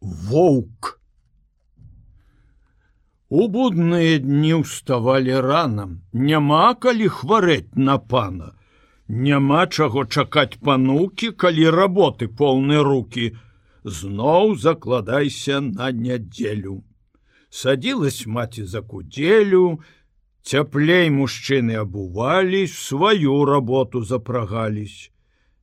воўк. У будныя дні ўставалі ранам, няма калі хварэць на пана. Няма чаго чакаць панукі, калі работы поўны руки, зноў закладайся на нядзелю. Садзілась маці за кудзелю, цяплей мужчыны абувались, сваю работу запрагались.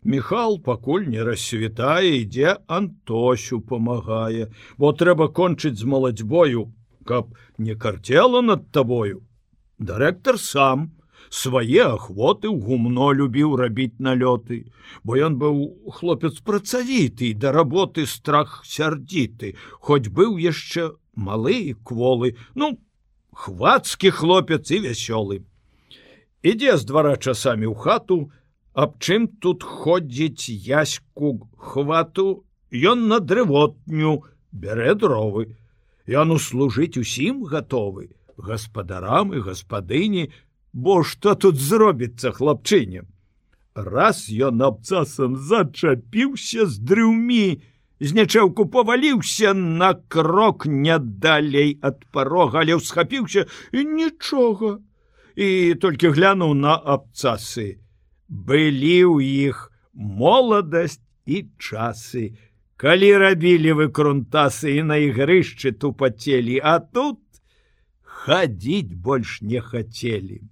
Михал пакуль не рассвітае, ідзе Антосю памагае, бо трэба кончыць з маладзьбою, каб не карцела над табою. Дырэктар сам свае ахвоты ў гумно любіў рабіць налёты, бо ён быў хлопец працавіты да работы страх сярдзіты, хоць быў яшчэ малы і кволы, ну хвацкі хлопец і вясёлы. Ідзе з двара часамі ў хату, Аб чым тут ходзіць яську хвату, Ён на дрывотню бярэ дровы. Ён услужыць усім гатовы, гаспадарам і гаспадыні, бо што тут зробіцца хлапчынем. Раз ён абцасам зачапіўся з дрыўмі, знячэўку паваліўся на крок не далей ад парога, але ўсхапіўся і нічога. І толькі глянуў на абцасы былі ў іх моладасць і часы, калі рабілі вы крунтасы і на ігрышчы тупацелі, а тут хадзіць больш не хацелі.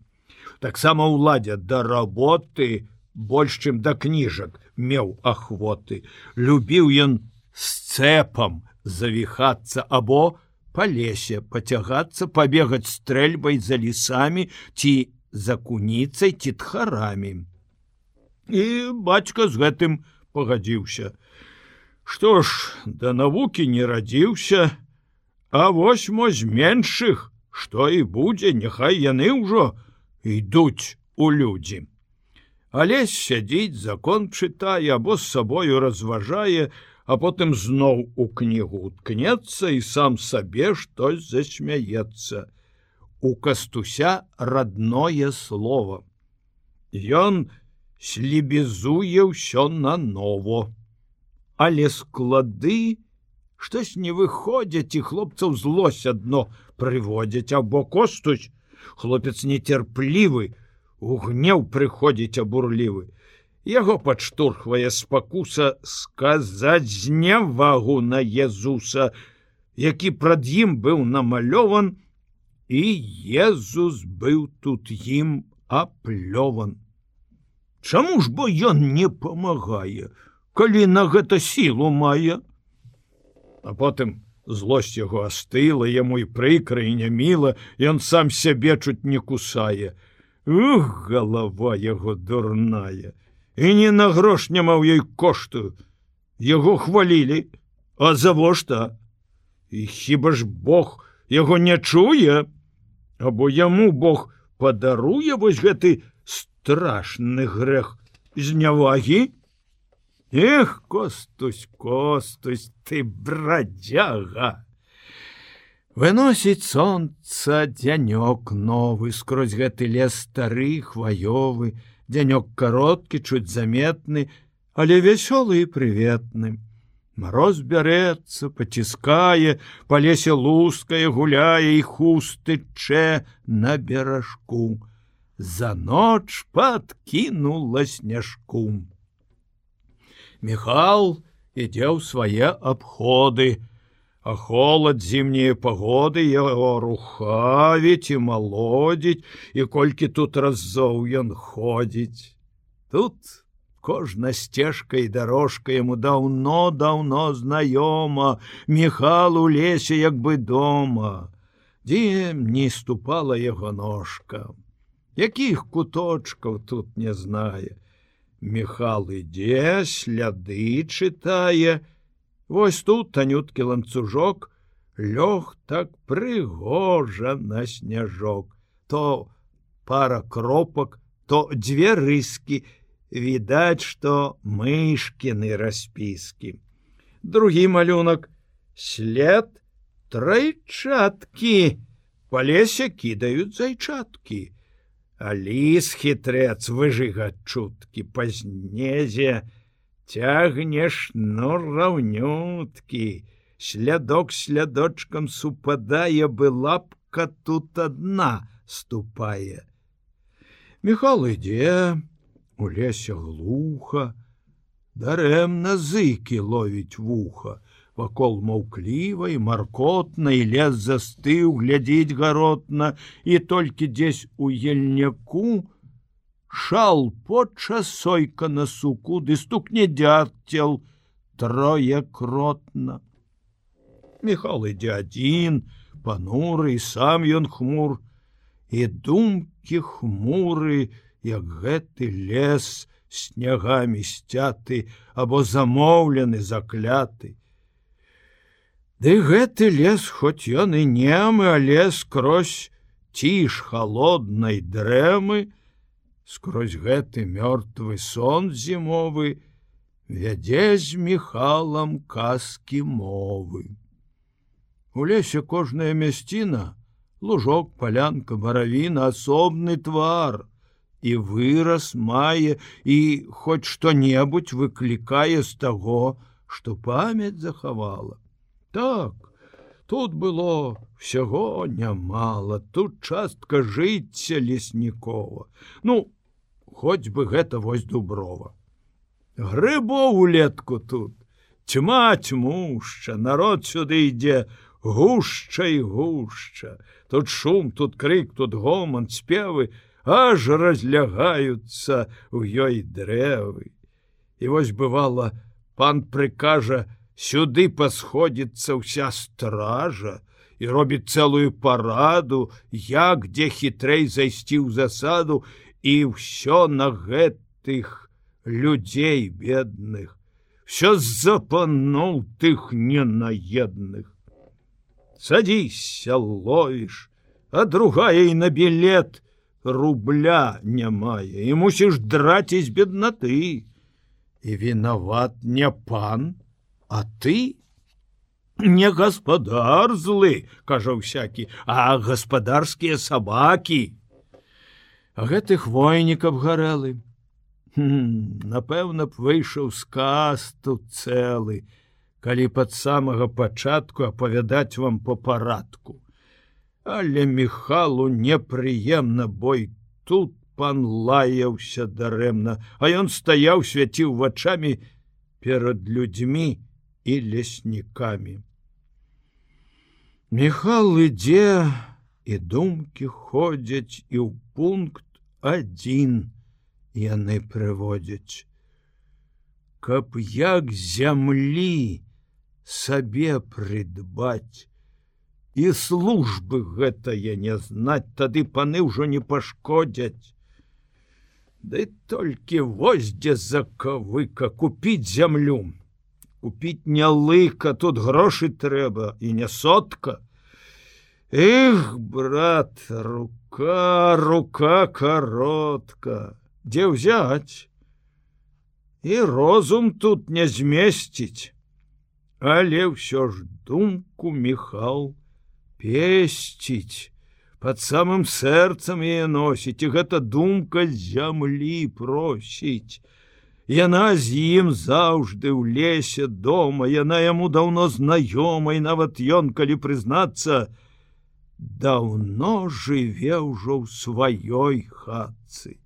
Таксама ўладзя да работы больш чым да кніжак меў ахвоты, любіў ён сцэпам завіхацца або па лесе пацягацца, пабегаць стрэльбай за лесамі ці за куніцай ці тхарамі і бацька з гэтым пагадзіўся. Што ж да навукі не радзіўся, А вось мо з меншых, што і будзе, няхай яны ўжо ідуць у людзі. Алесь сядзіць закон чытае або з сабою разважае, а потым зноў у кнігу уткнецца і сам сабе штось засмяецца. У кастуся родное слово. Ён, слебезуе ўсё на ново. Але склады штось не выходзяць і хлопцаў злось адно прыводзяць або костусь, хлопец нецярплівы, у гнеў прыходзіць абурлівы. Яго падштурхвае спакуса сказаць знявагу на Езуса, які прад ім быў намалёван, і Езус быў тут ім аплёван. Чаму ж бо ён не памагае, калі на гэта сілу мае? А потым злосць яго астыла яму і прыкра і няміла, ён сам сябе чуць не кусае. Ух, галава яго дурная. І не на грош няма ў ёй кошту. Яго хвалілі, а завошта? І хіба ж Бог яго не чуе, або яму Бог падаруе вось гэты, страшны грэх знявагі Эх костусь костусь ты брадзяга выносіць сонца дзянёк новы скрозь гэты лес стары хваёвы. Дзянёк кароткі чуць заметны але вясёлы і прыветны. Мороз бярэцца паціскае па лесе лускае гуляе і хустычэ на беражку за ноч подкінула сняжку. Михал ідзе ў свае абходы, а холод зімнія пагоды яго рухавіць і малодзіць, і колькі тут разоў ён ходзіць. Тут кожна сцежка і дорожка яму даўно-даўно знаёма, Михал у лесе як бы дома, Дзе не ступала яго ножка якіх куточкаў тут не знае. Михал ідзе, сляды чытае. Вось тут танюткі ланцужок, лёг так прыгожа на сняжок, то пара кропак, то дзве рыскі, відаць, што мышкіны распіскі. Другі малюнак след трайчаткі, па лесе кідаюць зайчаткі. Аліс хітрец выжыгаць чуткі пазнезе, цягнеш ну раўнюткі, слядок слядочкам супадае бы лапка тут адна ступае. Михал ідзе, у лесе глуха, дарэмна зыкі ловіць вуха, вакол маўкліва і маркотна і лес застыў глядзець гаротна і толькі дзесь у ельняку шал поча сойка на суку ды стукне дзяцел трое кротна Михал ідзе адзін пануры сам ён хмур і думкі хмуры як гэты лес снягамі сцяты або замоўлены закляты Ды гэты лес хоць ён і немы, але скрозь ціж холоднай дрэмы, скрозь гэты мёртвы сон зімовы, вядзе з міхалам казкі мовы. У лесе кожная мясціна, лужок, палянка, баравіна, асобны твар, і выраз мае і хоць што-небудзь выклікае з таго, што памяць захавала так тут было всяго нямала тут частка жыцця леснікова. Ну хоць бы гэта вось дуброва. Грыбов улетку тут тьма тьмушча народ сюды ідзе гушча і гушча. Тут шум тут крик тут гоман спевы аж разлягаюцца у ёй дрэвы. І вось бывала пан прыкажа сюды пасходзіцца ўся стража і робіць цэлую параду, як дзе хітрэй зайсці ў засаду і ўсё на гэтых людзей бедных, все запануў тых ненаедных. Садзіся ловіш, а другая і на білет рубля не мае і мусіш драціць беднаты. І вінават не пан, А ты не гаспадар злы, кажа всякі, а гаспадарскія сабакі. гэты хвойнік абгарэлы. Напэўна б выйшаў сказ тут цэлы, калі пад самага пачатку апавядаць вам по парадку. Але мехалу непрыемна бой тут пан лаяўся дарэмна, а ён стаяў свяціў вачамі перад людзьмі, і леснікамі. Михал ідзе і думкі ходзяць і ў пункт адзін яны прыводзяць. Каб як зямлі сабе прыдбаць, і службы гэтае не знаць, тады паны ўжо не пашкодзяць. Ды толькі вось дзе закавыка купіць зямлю купіць не лыка тут грошы трэба і не сотка. Эх брат рука рука каротка дзе ўзяць і розум тут не змесціць але ўсё ж думку міхал песціць под самым сэрцам яе носіць і гэта думка зямлі просіць Яна з ім заўжды ў лесе дома, яна яму даўно знаёмай, нават ён, калі прызнацца, даўно жыве ўжо ў сваёй хатцы.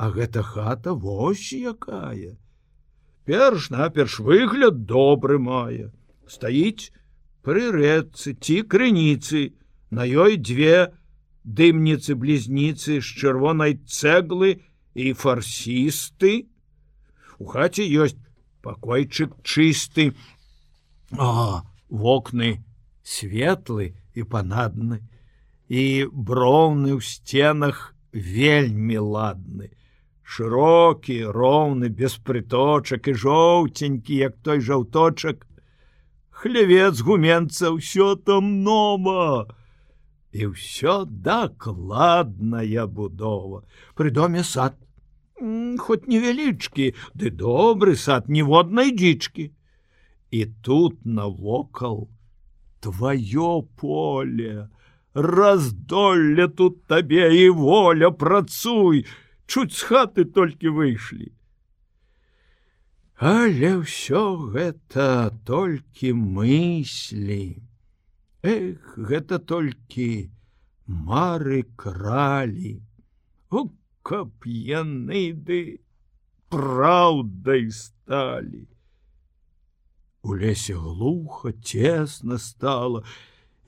А гэта хата вось якая. Перш наперш выгляд добры мае, стаіць пры рэцы ці крыніцы, на ёй дзве дымніцы блізніцы з чырвонай цэглы і фарсісты, у хаце ёсць пакойчык чысты. А вокны светлы і панадны. І броўны ў сценах вельмі ладны. Шырокі роўны без прыточак і жоўценькі як той жаўточак. Хлявец гуменца ўсё там нома і ўсё дакладная будова. Пры доме сад хоть невялічкі ды добры сад ніводнай дзічкі і тут навокал твоё поле раздолле тут табе і воля працуй чуць з хаты толькі выйшлі Але ўсё гэта толькі мыслі. Эх, гэта толькі мары кралі. О, каб яны ды праўдай сталі. У лесе глуха цесна стала,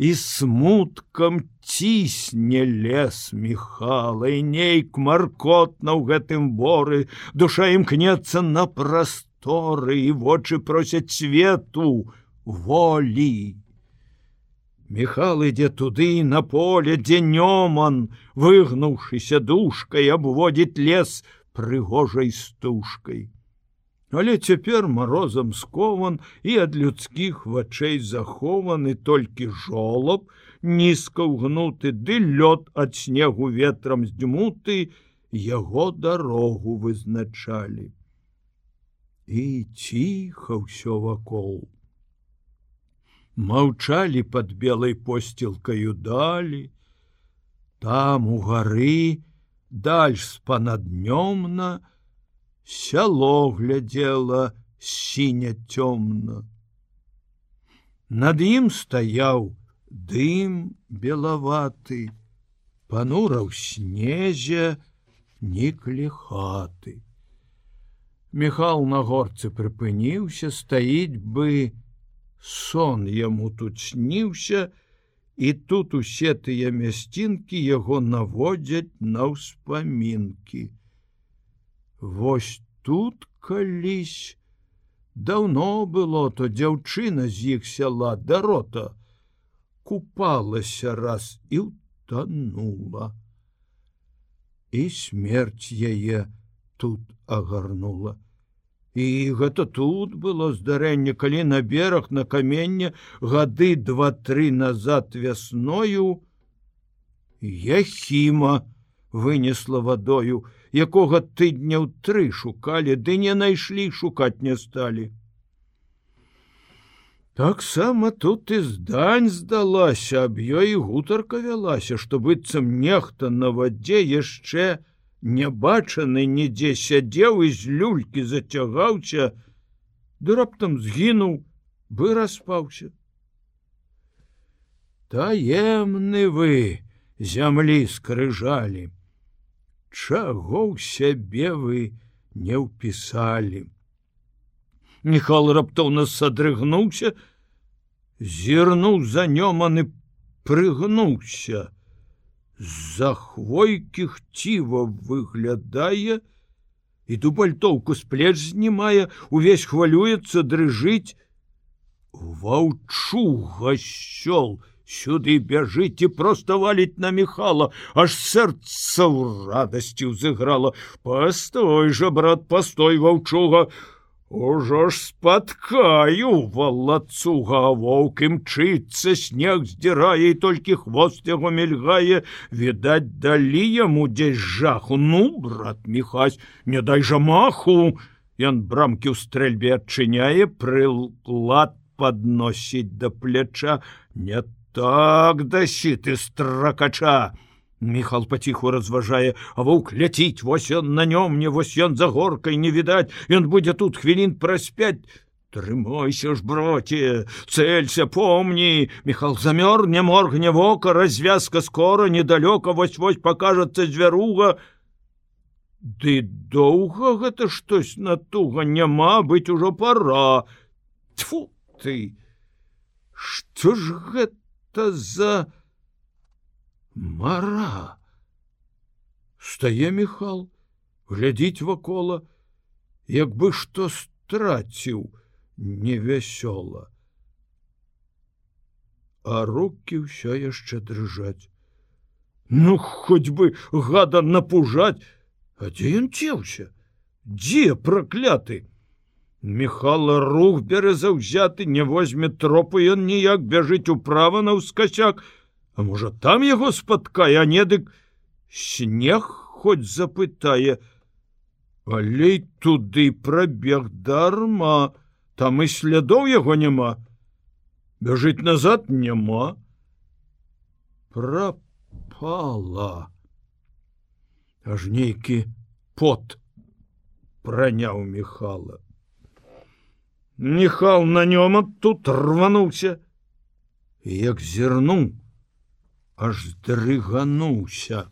і смуткам цісне лес міхала і нейк маркотна ў гэтым боры душа імкнецца на прасторы і вочы просяць свету волі. Михал ідзе туды на поле, дзе нёман, выгнуўшыся душкай, абводзіць лес прыгожай стужкой. Але цяпер морозам скован і ад людскіх вачэй захованы толькі жолоб, нізка ўгнуты ды лёд ад снегу ветрам здзьмуты, яго дарогу вызначалі. І ціха ўсё вакол. Маўчалі под белой посцілкаю далі, там у гары, дальш спанаднёмна, сяло глядела сіня цёмна. Над ім стаяў дым белаваты, панураў снезе, ніклі хаты. Михал на горцы прыпыніўся, стаіць бы, сон яму тут сніўся, і тут усе тыя мясцінкі яго наводзяць на ўспамінкі. Вось тут калісь. Даўно было то дзяўчына з іх сяла дарота купалася раз і утонула і смерць яе тут агарнула і гэта тут было здарэнне калі на бераг на каменне гады два-тры назад вясною яхіма вынесла вадою якога тыдняў тры шукалі, ды не найшлі шукаць не сталі. Таксама тут і здань здалася, аб ёй гутарка вялася, што быццам нехта на вадзе яшчэ нябачаны нідзе сядзеў і з люлькі зацягаўся, ды раптам згінуў, бы распаўся. Таемны вы зямлі скрыжалі чаго ў сябе вы не ўпісалі. Михал раптоўна садрыгнуўся, зірнуў за нёманы прыгнуўся. За хвойкі хціва выглядае, і дубальтоўку з плеч знімае, увесь хвалюецца дрыжыць. Ваўчу гасёл, сюды бяжыць і просто валіць на михала аж сэрца ў радасці ўзыграла постой жа брат постой ваўчуга ужо ж спаткаю валацуга воўк імчыцца снег здзірае і толькі хвост яго мільгае. Відаць далі яму дзесь жаху. Ну брат міхась не дай жа маху. Ён брамкі ў стрэльбе адчыняе прылад подносіць да пляча. Не так дасі ты стракача михал паціху разважае а воўк ляціць вось ён на нём мне вось ён за горкай не відаць ён будзе тут хвілін праз пять трымойся ж броце цэлься помні михал замёр не моргне вока развязка скора недалёка вось вось покажацца звяруга ды доўга гэта штось на туга няма быць ужо пора. Тьфу ты! Что ж гэта за мара! Стае михал глядзіць вакола як бы што страціў невясёла. А руки ўсё яшчэ дрыжаць. Ну хоць бы гада напужаць! А дзе ён цеўся дзе пракляты? Михала рух бярэ заўзяты не возьме тропы ён ніяк бяжыць управа на ўскасяк А можа там яго спаткае а недык снег хоць запытае. Алей туды прабег дарма там і слядоў яго няма бяжыць назад няма пропала. Аж нейкі пот праняў михала. Михал на нём тут рвануўся як зірнуў аж здрыгануўся.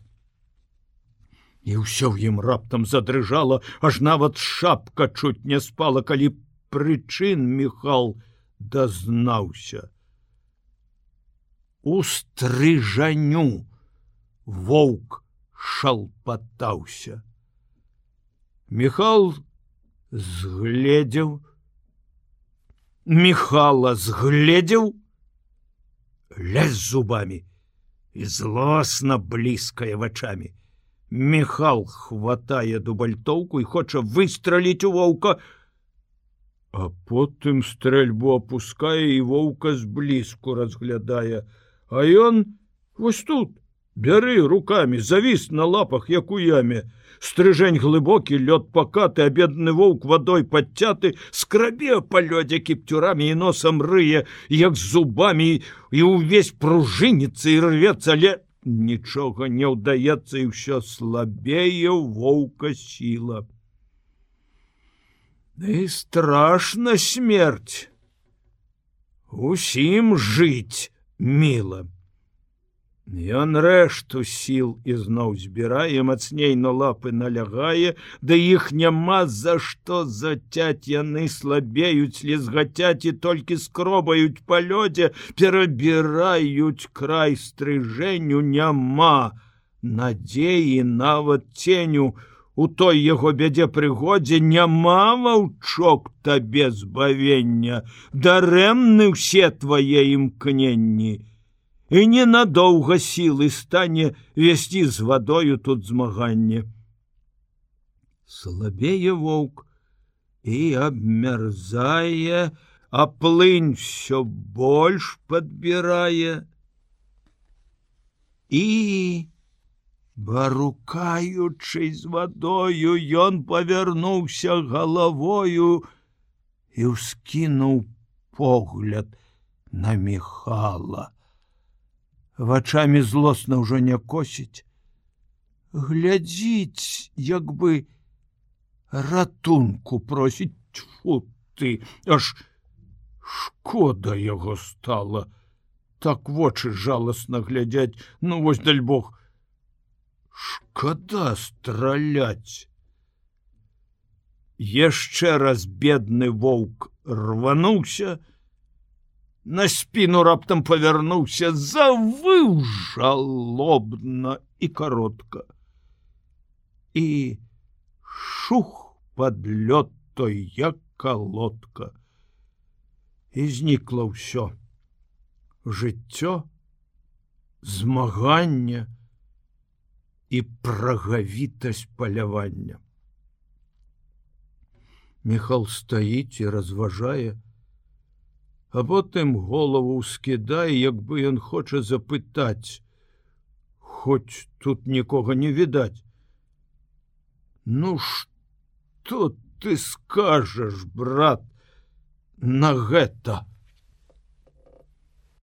І ўсё в ім раптам задрыжала аж нават шапка чуць не спала калі прычын михал дазнаўся. У стрыжаню воўк шалпатаўся. Михал згледзеў. Михала згледзеў. Лез зубами і злосна блізкая вачами Михал хватае дубальтоўку і хоча выстраліць у воўка, а потым стрэльбу опускае і воўка зблізку разглядае, А ён вось тут бяры руками завіс на лапах як у яме, стрыжень глыбокі лёд пакаты абедны воўк вадой подцяты скрабе па лёдзе кіптюрамі і носам рые як зубамі і ўвесь пружыніцы і рвецца але нічога не ўдаецца і ўсё слабее воўка сіла і страшна смерть. Усім жыць міла Ён рэшту сіл ізноў збірае мацней на лапы налягае, да іх няма за што зацяць яны слабеюць, лезгацяць і толькі скробаюць па лёдзе, перабіраюць край стрыжэнню няма. Надзеі нават ценю, У той яго бядзе прыгодзе няма ваўчок табе збавення, дарэмны ўсе твае імкненні і ненадоўга сілы стане весці з вадою тут змаганне. Слабее воўк і абмярзае, а плынь все больш подбірае і барукаючы з вадою ён павярнуўся галавою і ўскінуў погляд на мехала вачами злосна ўжо не косіць. Глядзіць як бы ратунку просіць. Фу ты аж шкода яго стала. Так вочы жалостна глядзяць. Ну вось даль бог. Шкада страляць. Яшчэ раз бедны воўк рвануўся и на спину раптам павярнуўся завыў жалобна і коротко. І шух под лёд той як колодка. І знікла ўсё жыццё змагання і прагавітасць палявання. Михал стаіць і разважае, а потым голову скідае як бы ён хоча запытаць. Хоць тут нікога не відаць. Ну что ты скажешь брат на гэта